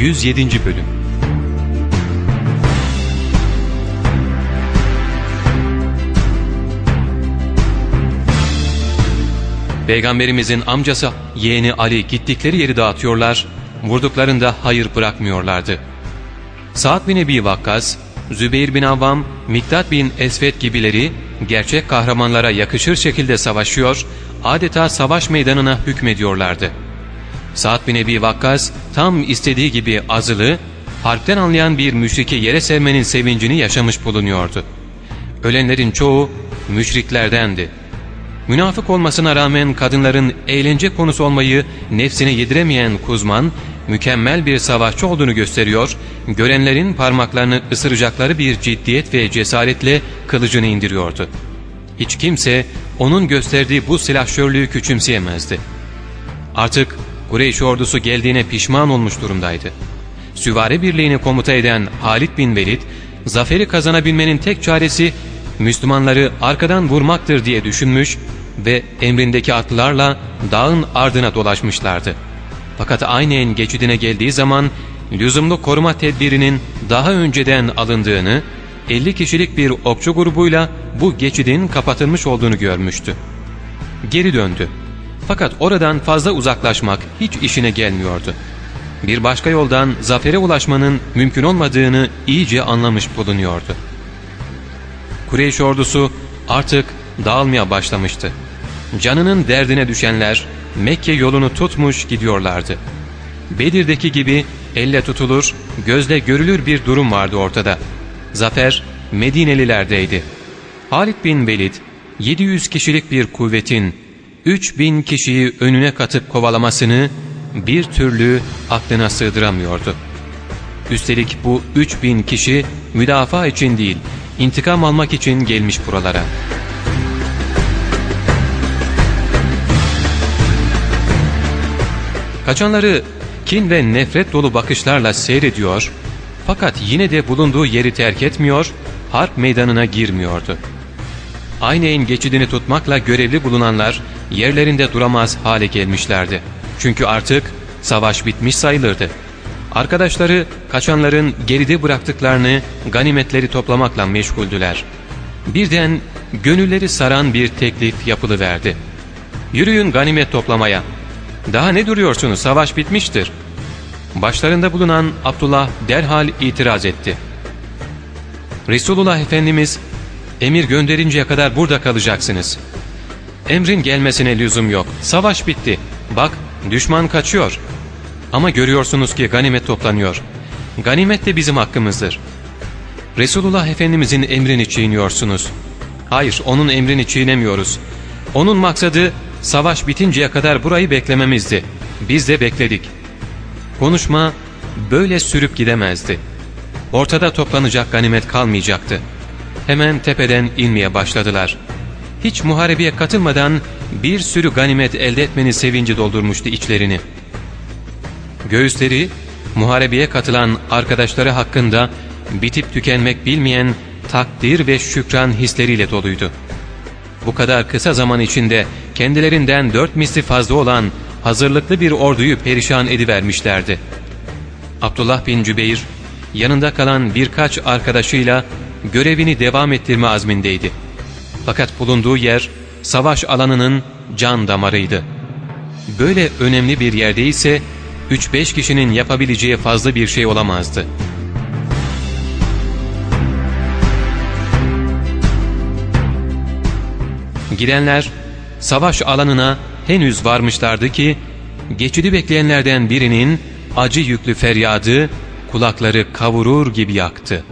107. Bölüm Peygamberimizin amcası yeğeni Ali gittikleri yeri dağıtıyorlar, vurduklarında hayır bırakmıyorlardı. Sa'd bin Ebi Vakkas, Zübeyir bin Avvam, Miktat bin Esvet gibileri gerçek kahramanlara yakışır şekilde savaşıyor, adeta savaş meydanına hükmediyorlardı. Sa'd bin Ebi Vakkas tam istediği gibi azılı, harpten anlayan bir müşriki yere sevmenin sevincini yaşamış bulunuyordu. Ölenlerin çoğu müşriklerdendi. Münafık olmasına rağmen kadınların eğlence konusu olmayı nefsine yediremeyen Kuzman, mükemmel bir savaşçı olduğunu gösteriyor, görenlerin parmaklarını ısıracakları bir ciddiyet ve cesaretle kılıcını indiriyordu. Hiç kimse onun gösterdiği bu silahşörlüğü küçümseyemezdi. Artık Kureyş ordusu geldiğine pişman olmuş durumdaydı. Süvari birliğini komuta eden Halid bin Velid, zaferi kazanabilmenin tek çaresi Müslümanları arkadan vurmaktır diye düşünmüş ve emrindeki atlılarla dağın ardına dolaşmışlardı. Fakat aynen geçidine geldiği zaman lüzumlu koruma tedbirinin daha önceden alındığını, 50 kişilik bir okçu grubuyla bu geçidin kapatılmış olduğunu görmüştü. Geri döndü. Fakat oradan fazla uzaklaşmak hiç işine gelmiyordu. Bir başka yoldan zafere ulaşmanın mümkün olmadığını iyice anlamış bulunuyordu. Kureyş ordusu artık dağılmaya başlamıştı. Canının derdine düşenler Mekke yolunu tutmuş gidiyorlardı. Bedir'deki gibi elle tutulur, gözle görülür bir durum vardı ortada. Zafer Medinelilerdeydi. Halid bin Velid 700 kişilik bir kuvvetin 3000 kişiyi önüne katıp kovalamasını bir türlü aklına sığdıramıyordu. Üstelik bu 3000 kişi müdafaa için değil, intikam almak için gelmiş buralara. Kaçanları kin ve nefret dolu bakışlarla seyrediyor fakat yine de bulunduğu yeri terk etmiyor, harp meydanına girmiyordu. Ayneyn geçidini tutmakla görevli bulunanlar yerlerinde duramaz hale gelmişlerdi. Çünkü artık savaş bitmiş sayılırdı. Arkadaşları kaçanların geride bıraktıklarını ganimetleri toplamakla meşguldüler. Birden gönülleri saran bir teklif yapılıverdi. ''Yürüyün ganimet toplamaya. Daha ne duruyorsunuz savaş bitmiştir.'' Başlarında bulunan Abdullah derhal itiraz etti. Resulullah Efendimiz emir gönderinceye kadar burada kalacaksınız. Emrin gelmesine lüzum yok. Savaş bitti. Bak düşman kaçıyor. Ama görüyorsunuz ki ganimet toplanıyor. Ganimet de bizim hakkımızdır. Resulullah Efendimizin emrini çiğniyorsunuz. Hayır onun emrini çiğnemiyoruz. Onun maksadı savaş bitinceye kadar burayı beklememizdi. Biz de bekledik. Konuşma böyle sürüp gidemezdi. Ortada toplanacak ganimet kalmayacaktı. Hemen tepeden inmeye başladılar. Hiç muharebeye katılmadan bir sürü ganimet elde etmenin sevinci doldurmuştu içlerini. Göğüsleri muharebeye katılan arkadaşları hakkında bitip tükenmek bilmeyen takdir ve şükran hisleriyle doluydu. Bu kadar kısa zaman içinde kendilerinden dört misli fazla olan hazırlıklı bir orduyu perişan edivermişlerdi. Abdullah bin Cübeyr yanında kalan birkaç arkadaşıyla görevini devam ettirme azmindeydi. Fakat bulunduğu yer savaş alanının can damarıydı. Böyle önemli bir yerde ise 3-5 kişinin yapabileceği fazla bir şey olamazdı. Gidenler savaş alanına henüz varmışlardı ki geçidi bekleyenlerden birinin acı yüklü feryadı kulakları kavurur gibi yaktı.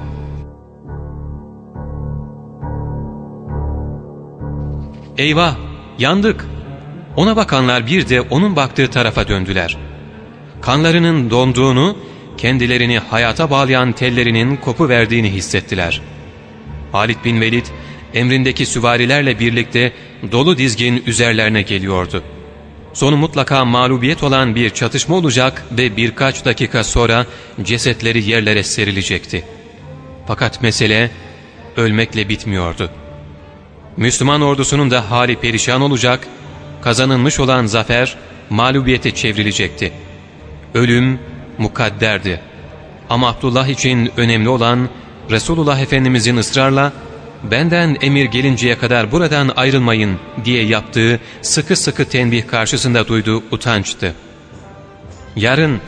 Eyvah! Yandık! Ona bakanlar bir de onun baktığı tarafa döndüler. Kanlarının donduğunu, kendilerini hayata bağlayan tellerinin kopu verdiğini hissettiler. Halid bin Velid, emrindeki süvarilerle birlikte dolu dizgin üzerlerine geliyordu. Sonu mutlaka mağlubiyet olan bir çatışma olacak ve birkaç dakika sonra cesetleri yerlere serilecekti. Fakat mesele ölmekle bitmiyordu. Müslüman ordusunun da hali perişan olacak, kazanılmış olan zafer mağlubiyete çevrilecekti. Ölüm mukadderdi. Ama Abdullah için önemli olan Resulullah Efendimizin ısrarla benden emir gelinceye kadar buradan ayrılmayın diye yaptığı sıkı sıkı tenbih karşısında duyduğu utançtı. Yarın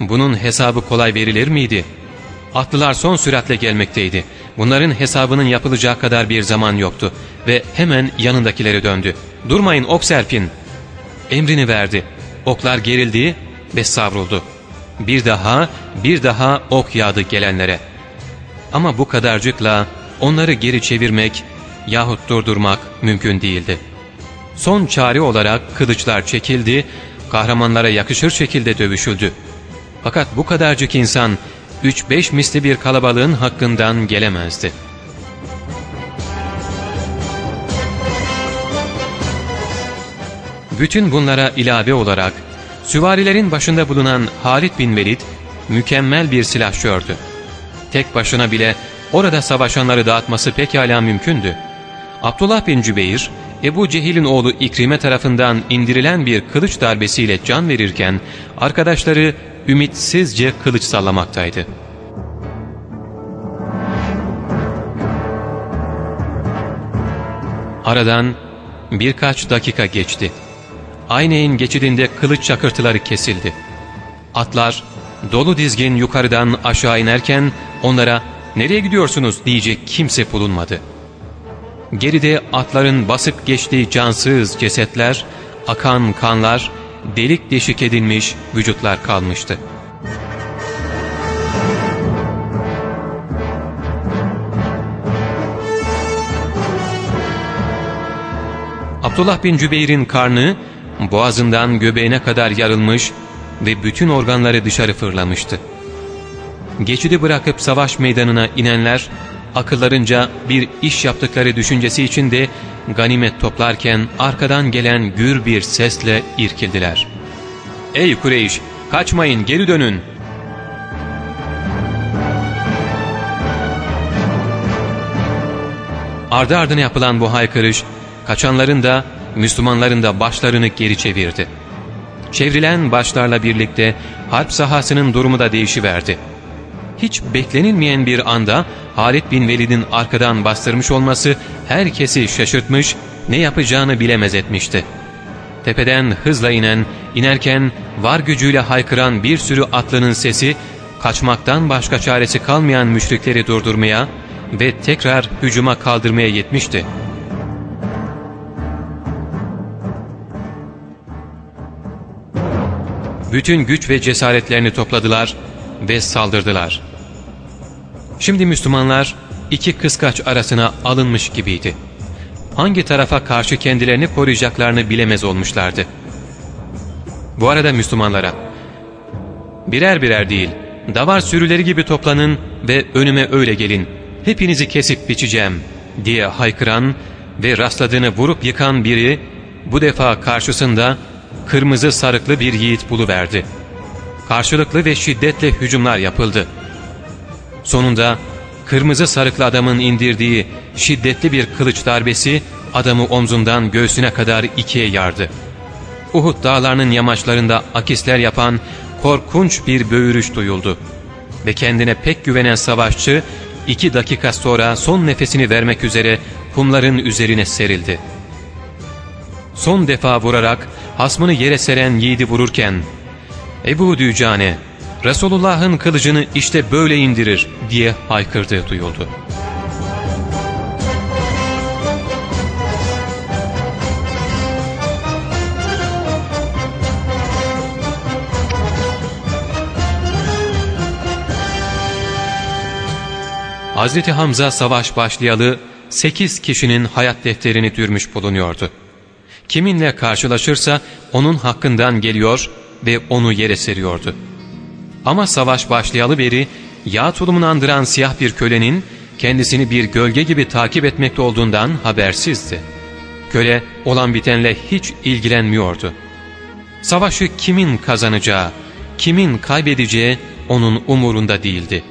bunun hesabı kolay verilir miydi? Atlılar son süratle gelmekteydi. Bunların hesabının yapılacağı kadar bir zaman yoktu ve hemen yanındakileri döndü. ''Durmayın ok serpin.'' Emrini verdi. Oklar gerildi ve savruldu. Bir daha, bir daha ok yağdı gelenlere. Ama bu kadarcıkla onları geri çevirmek yahut durdurmak mümkün değildi. Son çare olarak kılıçlar çekildi, kahramanlara yakışır şekilde dövüşüldü. Fakat bu kadarcık insan 3-5 misli bir kalabalığın hakkından gelemezdi. Bütün bunlara ilave olarak süvarilerin başında bulunan Halid bin Velid mükemmel bir silahşördü. Tek başına bile orada savaşanları dağıtması pekala mümkündü. Abdullah bin Cübeyr, Ebu Cehil'in oğlu İkrime tarafından indirilen bir kılıç darbesiyle can verirken arkadaşları ümitsizce kılıç sallamaktaydı. Aradan birkaç dakika geçti. Ayneyn geçidinde kılıç çakırtıları kesildi. Atlar dolu dizgin yukarıdan aşağı inerken onlara nereye gidiyorsunuz diyecek kimse bulunmadı. Geride atların basıp geçtiği cansız cesetler, akan kanlar, delik deşik edilmiş vücutlar kalmıştı. Abdullah bin Cübeyr'in karnı boğazından göbeğine kadar yarılmış ve bütün organları dışarı fırlamıştı. Geçidi bırakıp savaş meydanına inenler akıllarınca bir iş yaptıkları düşüncesi içinde ganimet toplarken arkadan gelen gür bir sesle irkildiler. ''Ey Kureyş! Kaçmayın, geri dönün!'' Ardı ardına yapılan bu haykırış, kaçanların da Müslümanların da başlarını geri çevirdi. Çevrilen başlarla birlikte harp sahasının durumu da değişiverdi. Hiç beklenilmeyen bir anda Halid bin Velid'in arkadan bastırmış olması herkesi şaşırtmış, ne yapacağını bilemez etmişti. Tepeden hızla inen, inerken var gücüyle haykıran bir sürü atlının sesi, kaçmaktan başka çaresi kalmayan müşrikleri durdurmaya ve tekrar hücuma kaldırmaya yetmişti.'' bütün güç ve cesaretlerini topladılar ve saldırdılar. Şimdi Müslümanlar iki kıskaç arasına alınmış gibiydi. Hangi tarafa karşı kendilerini koruyacaklarını bilemez olmuşlardı. Bu arada Müslümanlara, birer birer değil, davar sürüleri gibi toplanın ve önüme öyle gelin, hepinizi kesip biçeceğim diye haykıran ve rastladığını vurup yıkan biri, bu defa karşısında kırmızı sarıklı bir yiğit buluverdi. Karşılıklı ve şiddetle hücumlar yapıldı. Sonunda kırmızı sarıklı adamın indirdiği şiddetli bir kılıç darbesi adamı omzundan göğsüne kadar ikiye yardı. Uhud dağlarının yamaçlarında akisler yapan korkunç bir böğürüş duyuldu. Ve kendine pek güvenen savaşçı iki dakika sonra son nefesini vermek üzere kumların üzerine serildi. Son defa vurarak hasmını yere seren yiğidi vururken Ebu Dücane Resulullah'ın kılıcını işte böyle indirir diye haykırdığı duyuldu. Hazreti Hamza savaş başlayalı 8 kişinin hayat defterini dürmüş bulunuyordu kiminle karşılaşırsa onun hakkından geliyor ve onu yere seriyordu. Ama savaş başlayalı beri yağ tulumunu andıran siyah bir kölenin kendisini bir gölge gibi takip etmekte olduğundan habersizdi. Köle olan bitenle hiç ilgilenmiyordu. Savaşı kimin kazanacağı, kimin kaybedeceği onun umurunda değildi.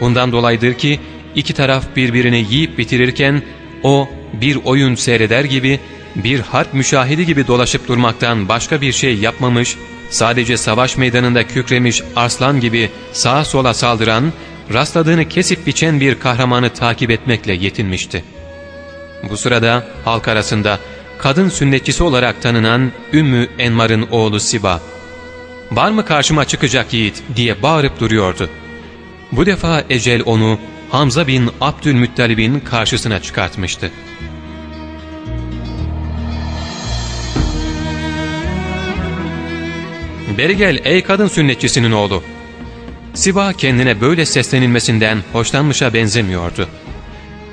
Bundan dolayıdır ki iki taraf birbirini yiyip bitirirken o bir oyun seyreder gibi bir harp müşahidi gibi dolaşıp durmaktan başka bir şey yapmamış sadece savaş meydanında kükremiş arslan gibi sağa sola saldıran, rastladığını kesip biçen bir kahramanı takip etmekle yetinmişti. Bu sırada halk arasında kadın sünnetçisi olarak tanınan Ümmü Enmar'ın oğlu Siba, ''Var mı karşıma çıkacak yiğit?'' diye bağırıp duruyordu. Bu defa ecel onu Hamza bin Abdülmuttalib'in karşısına çıkartmıştı. ''Beri gel ey kadın sünnetçisinin oğlu.'' Siba kendine böyle seslenilmesinden hoşlanmışa benzemiyordu.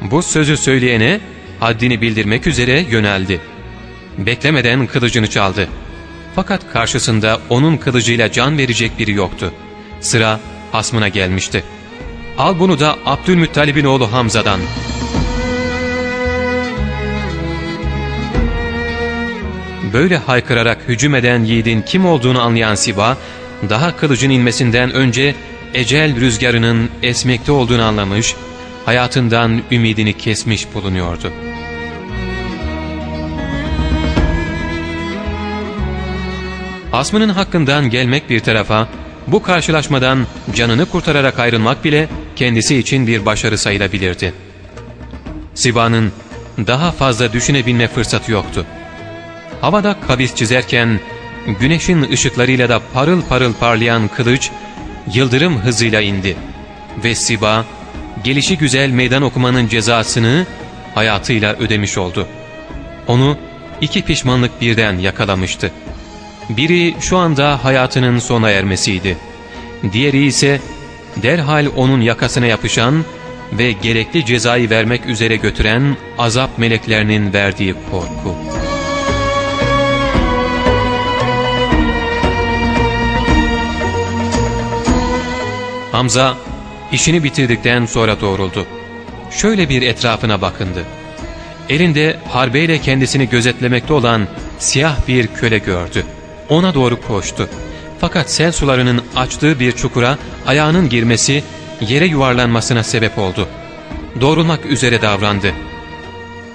Bu sözü söyleyene haddini bildirmek üzere yöneldi. Beklemeden kılıcını çaldı. Fakat karşısında onun kılıcıyla can verecek biri yoktu. Sıra hasmına gelmişti. Al bunu da Abdülmuttalib'in oğlu Hamza'dan. Böyle haykırarak hücum eden yiğidin kim olduğunu anlayan Siba, daha kılıcın inmesinden önce ecel rüzgarının esmekte olduğunu anlamış, hayatından ümidini kesmiş bulunuyordu. Asmının hakkından gelmek bir tarafa, bu karşılaşmadan canını kurtararak ayrılmak bile kendisi için bir başarı sayılabilirdi. Siba'nın daha fazla düşünebilme fırsatı yoktu. Havada kavis çizerken güneşin ışıklarıyla da parıl parıl parlayan kılıç yıldırım hızıyla indi ve Siba gelişi güzel meydan okumanın cezasını hayatıyla ödemiş oldu. Onu iki pişmanlık birden yakalamıştı. Biri şu anda hayatının sona ermesiydi. Diğeri ise derhal onun yakasına yapışan ve gerekli cezayı vermek üzere götüren azap meleklerinin verdiği korku. Hamza işini bitirdikten sonra doğruldu. Şöyle bir etrafına bakındı. Elinde harbeyle kendisini gözetlemekte olan siyah bir köle gördü ona doğru koştu. Fakat sel sularının açtığı bir çukura ayağının girmesi yere yuvarlanmasına sebep oldu. Doğrulmak üzere davrandı.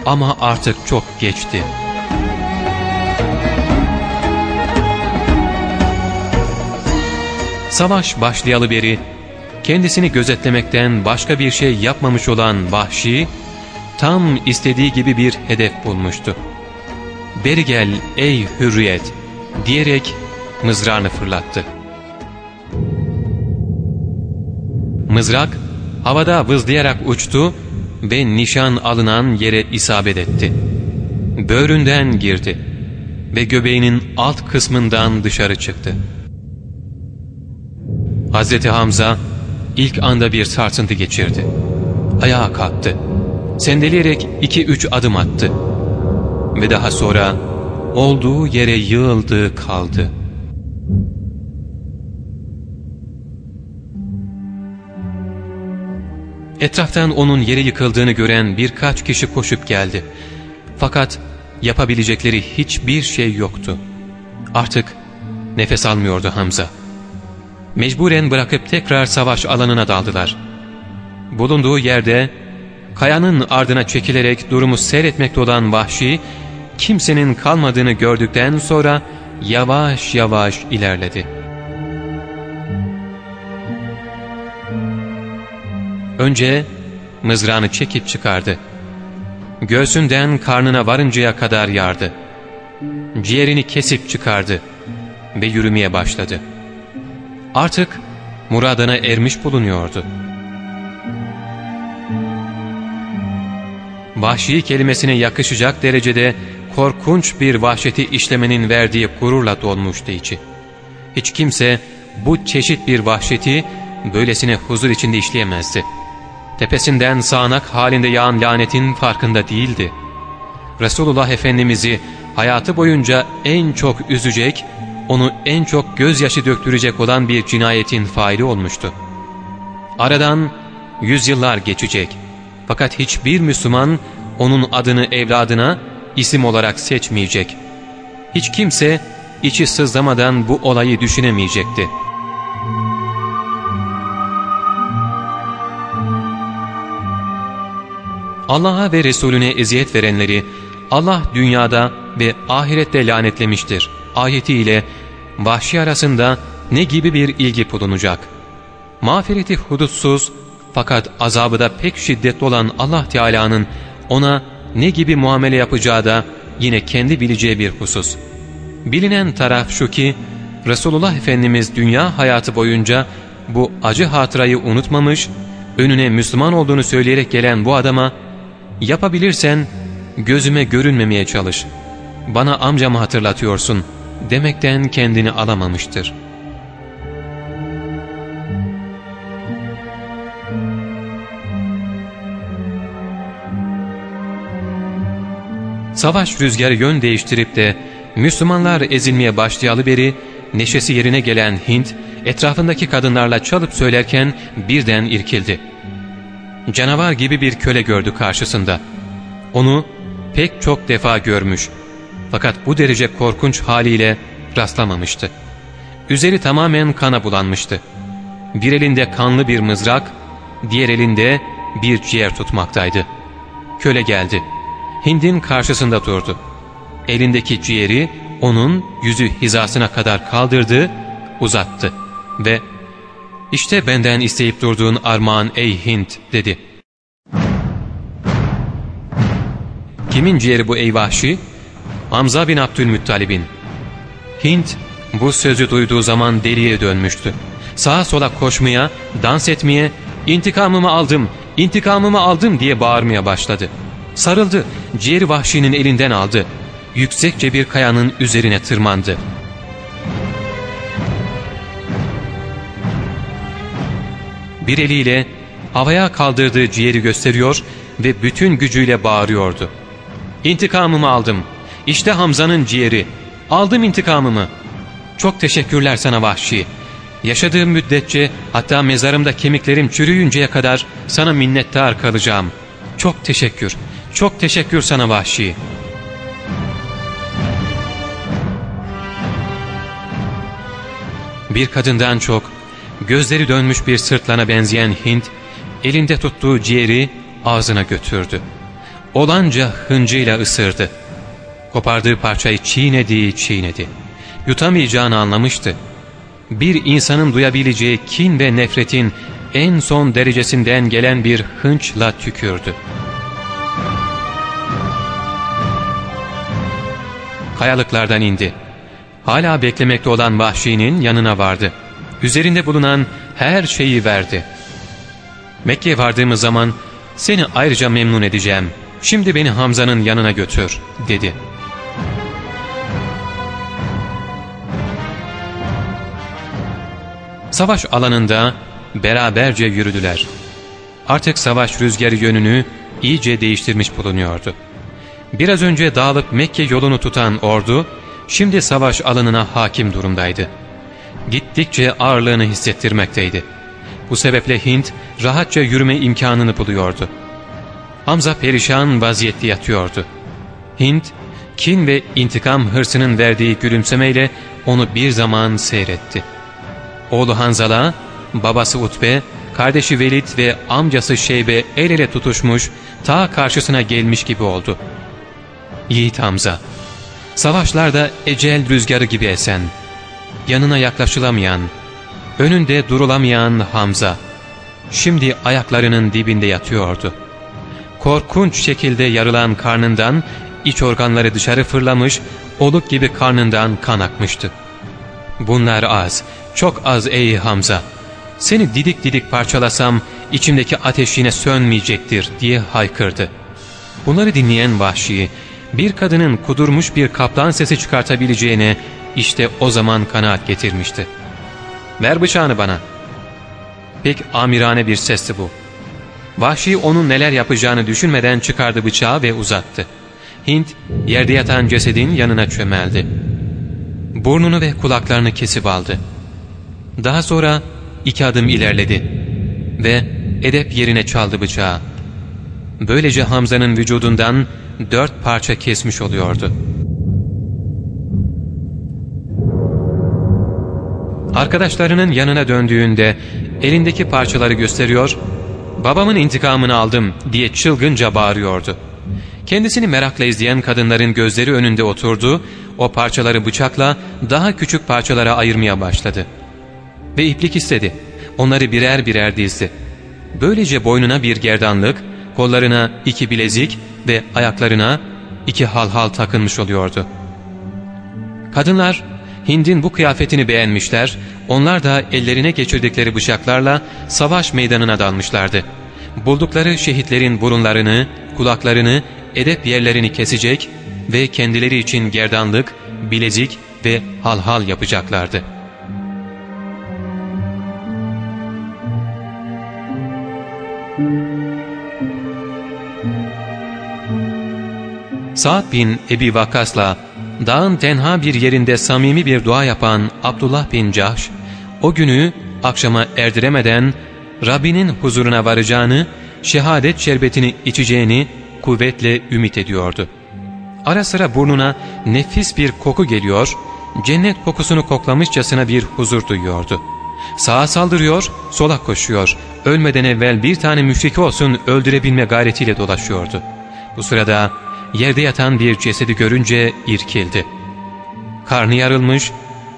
Ama artık çok geçti. Savaş başlayalı beri kendisini gözetlemekten başka bir şey yapmamış olan Vahşi, tam istediği gibi bir hedef bulmuştu. ''Beri gel ey hürriyet!'' diyerek mızrağını fırlattı. Mızrak havada vızlayarak uçtu ve nişan alınan yere isabet etti. Böğründen girdi ve göbeğinin alt kısmından dışarı çıktı. Hazreti Hamza ilk anda bir sarsıntı geçirdi. Ayağa kalktı. Sendeleyerek iki üç adım attı. Ve daha sonra olduğu yere yığıldı kaldı. Etraftan onun yere yıkıldığını gören birkaç kişi koşup geldi. Fakat yapabilecekleri hiçbir şey yoktu. Artık nefes almıyordu Hamza. Mecburen bırakıp tekrar savaş alanına daldılar. Bulunduğu yerde kayanın ardına çekilerek durumu seyretmekte olan Vahşi kimsenin kalmadığını gördükten sonra yavaş yavaş ilerledi. Önce mızrağını çekip çıkardı. Göğsünden karnına varıncaya kadar yardı. Ciğerini kesip çıkardı ve yürümeye başladı. Artık muradına ermiş bulunuyordu. Vahşi kelimesine yakışacak derecede korkunç bir vahşeti işlemenin verdiği gururla dolmuştu içi. Hiç kimse bu çeşit bir vahşeti böylesine huzur içinde işleyemezdi. Tepesinden sağanak halinde yağan lanetin farkında değildi. Resulullah Efendimiz'i hayatı boyunca en çok üzecek, onu en çok gözyaşı döktürecek olan bir cinayetin faili olmuştu. Aradan yüzyıllar geçecek. Fakat hiçbir Müslüman onun adını evladına isim olarak seçmeyecek. Hiç kimse içi sızlamadan bu olayı düşünemeyecekti. Allah'a ve Resulüne eziyet verenleri Allah dünyada ve ahirette lanetlemiştir. Ayetiyle vahşi arasında ne gibi bir ilgi bulunacak? Mağfireti hudutsuz fakat azabı da pek şiddetli olan Allah Teala'nın ona ne gibi muamele yapacağı da yine kendi bileceği bir husus. Bilinen taraf şu ki Resulullah Efendimiz dünya hayatı boyunca bu acı hatırayı unutmamış, önüne Müslüman olduğunu söyleyerek gelen bu adama ''Yapabilirsen gözüme görünmemeye çalış, bana amcamı hatırlatıyorsun.'' Demekten kendini alamamıştır. Savaş rüzgarı yön değiştirip de Müslümanlar ezilmeye başlayalı beri neşesi yerine gelen Hint etrafındaki kadınlarla çalıp söylerken birden irkildi. Canavar gibi bir köle gördü karşısında. Onu pek çok defa görmüş fakat bu derece korkunç haliyle rastlamamıştı. Üzeri tamamen kana bulanmıştı. Bir elinde kanlı bir mızrak, diğer elinde bir ciğer tutmaktaydı. Köle geldi. Hind'in karşısında durdu. Elindeki ciğeri onun yüzü hizasına kadar kaldırdı, uzattı ve ''İşte benden isteyip durduğun armağan ey Hint'' dedi. Kimin ciğeri bu ey vahşi? Hamza bin Abdülmuttalib'in. Hint bu sözü duyduğu zaman deliye dönmüştü. Sağa sola koşmaya, dans etmeye, intikamımı aldım, intikamımı aldım diye bağırmaya başladı. Sarıldı, ciğeri vahşinin elinden aldı. Yüksekçe bir kayanın üzerine tırmandı. Bir eliyle havaya kaldırdığı ciğeri gösteriyor ve bütün gücüyle bağırıyordu. İntikamımı aldım. İşte Hamza'nın ciğeri. Aldım intikamımı. Çok teşekkürler sana vahşi. Yaşadığım müddetçe hatta mezarımda kemiklerim çürüyünceye kadar sana minnettar kalacağım. Çok teşekkür. Çok teşekkür sana vahşi. Bir kadından çok gözleri dönmüş bir sırtlana benzeyen Hint elinde tuttuğu ciğeri ağzına götürdü. Olanca hıncıyla ısırdı. Kopardığı parçayı çiğnedi çiğnedi. Yutamayacağını anlamıştı. Bir insanın duyabileceği kin ve nefretin en son derecesinden gelen bir hınçla tükürdü. Kayalıklardan indi. Hala beklemekte olan vahşinin yanına vardı. Üzerinde bulunan her şeyi verdi. Mekke'ye vardığımız zaman seni ayrıca memnun edeceğim. Şimdi beni Hamza'nın yanına götür dedi. Savaş alanında beraberce yürüdüler. Artık savaş rüzgarı yönünü iyice değiştirmiş bulunuyordu. Biraz önce dağılıp Mekke yolunu tutan ordu, şimdi savaş alanına hakim durumdaydı. Gittikçe ağırlığını hissettirmekteydi. Bu sebeple Hint rahatça yürüme imkanını buluyordu. Hamza perişan vaziyette yatıyordu. Hint, kin ve intikam hırsının verdiği gülümsemeyle onu bir zaman seyretti. Oğlu Hanzala, babası Utbe, kardeşi Velid ve amcası Şeybe el ele tutuşmuş, ta karşısına gelmiş gibi oldu. Yiğit Hamza, savaşlarda ecel rüzgarı gibi esen, yanına yaklaşılamayan, önünde durulamayan Hamza, şimdi ayaklarının dibinde yatıyordu. Korkunç şekilde yarılan karnından, iç organları dışarı fırlamış, oluk gibi karnından kan akmıştı. Bunlar az, çok az ey Hamza. Seni didik didik parçalasam içimdeki ateş yine sönmeyecektir diye haykırdı. Bunları dinleyen vahşi bir kadının kudurmuş bir kaplan sesi çıkartabileceğine işte o zaman kanaat getirmişti. ''Ver bıçağını bana.'' Pek amirane bir sesti bu. Vahşi onun neler yapacağını düşünmeden çıkardı bıçağı ve uzattı. Hint yerde yatan cesedin yanına çömeldi. Burnunu ve kulaklarını kesip aldı. Daha sonra iki adım ilerledi ve edep yerine çaldı bıçağı. Böylece Hamza'nın vücudundan dört parça kesmiş oluyordu. Arkadaşlarının yanına döndüğünde elindeki parçaları gösteriyor, ''Babamın intikamını aldım.'' diye çılgınca bağırıyordu. Kendisini merakla izleyen kadınların gözleri önünde oturdu, o parçaları bıçakla daha küçük parçalara ayırmaya başladı. Ve iplik istedi. Onları birer birer dizdi. Böylece boynuna bir gerdanlık, kollarına iki bilezik ve ayaklarına iki halhal takılmış oluyordu. Kadınlar Hind'in bu kıyafetini beğenmişler, onlar da ellerine geçirdikleri bıçaklarla savaş meydanına dalmışlardı. Buldukları şehitlerin burunlarını, kulaklarını, edep yerlerini kesecek ve kendileri için gerdanlık, bilezik ve halhal yapacaklardı. Sa'd bin Ebi Vakas'la dağın tenha bir yerinde samimi bir dua yapan Abdullah bin Cahş, o günü akşama erdiremeden Rabbinin huzuruna varacağını, şehadet şerbetini içeceğini kuvvetle ümit ediyordu. Ara sıra burnuna nefis bir koku geliyor, cennet kokusunu koklamışçasına bir huzur duyuyordu. Sağa saldırıyor, sola koşuyor, ölmeden evvel bir tane müşrik olsun öldürebilme gayretiyle dolaşıyordu. Bu sırada yerde yatan bir cesedi görünce irkildi. Karnı yarılmış,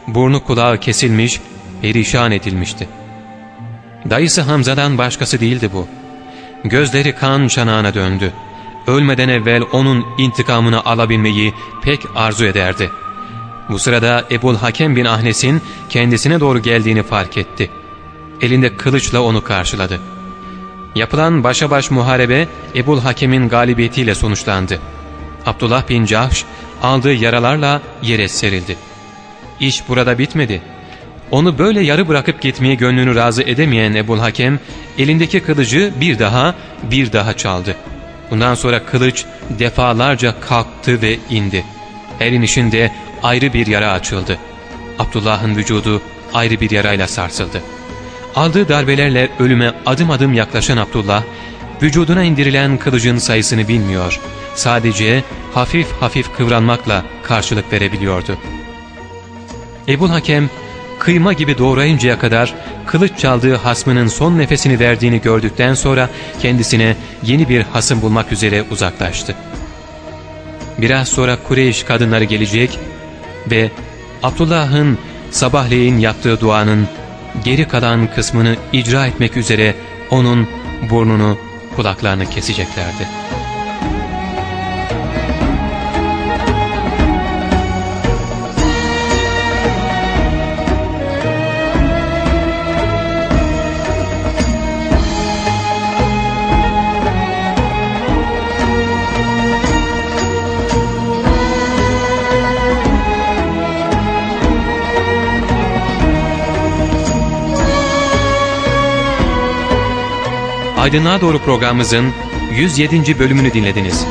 burnu kulağı kesilmiş, perişan edilmişti. Dayısı Hamza'dan başkası değildi bu. Gözleri kan çanağına döndü. Ölmeden evvel onun intikamını alabilmeyi pek arzu ederdi. Bu sırada Ebul Hakem bin Ahnes'in kendisine doğru geldiğini fark etti. Elinde kılıçla onu karşıladı. Yapılan başa baş muharebe Ebul Hakem'in galibiyetiyle sonuçlandı. Abdullah bin Cahş aldığı yaralarla yere serildi. İş burada bitmedi. Onu böyle yarı bırakıp gitmeye gönlünü razı edemeyen Ebul Hakem elindeki kılıcı bir daha bir daha çaldı. Bundan sonra kılıç defalarca kalktı ve indi. Her inişinde ayrı bir yara açıldı. Abdullah'ın vücudu ayrı bir yarayla sarsıldı. Aldığı darbelerle ölüme adım adım yaklaşan Abdullah, vücuduna indirilen kılıcın sayısını bilmiyor. Sadece hafif hafif kıvranmakla karşılık verebiliyordu. Ebul Hakem, kıyma gibi doğrayıncaya kadar kılıç çaldığı hasmının son nefesini verdiğini gördükten sonra kendisine yeni bir hasım bulmak üzere uzaklaştı. Biraz sonra Kureyş kadınları gelecek ve Abdullah'ın sabahleyin yaptığı duanın geri kalan kısmını icra etmek üzere onun burnunu kulaklarını keseceklerdi. Aydınlığa Doğru programımızın 107. bölümünü dinlediniz.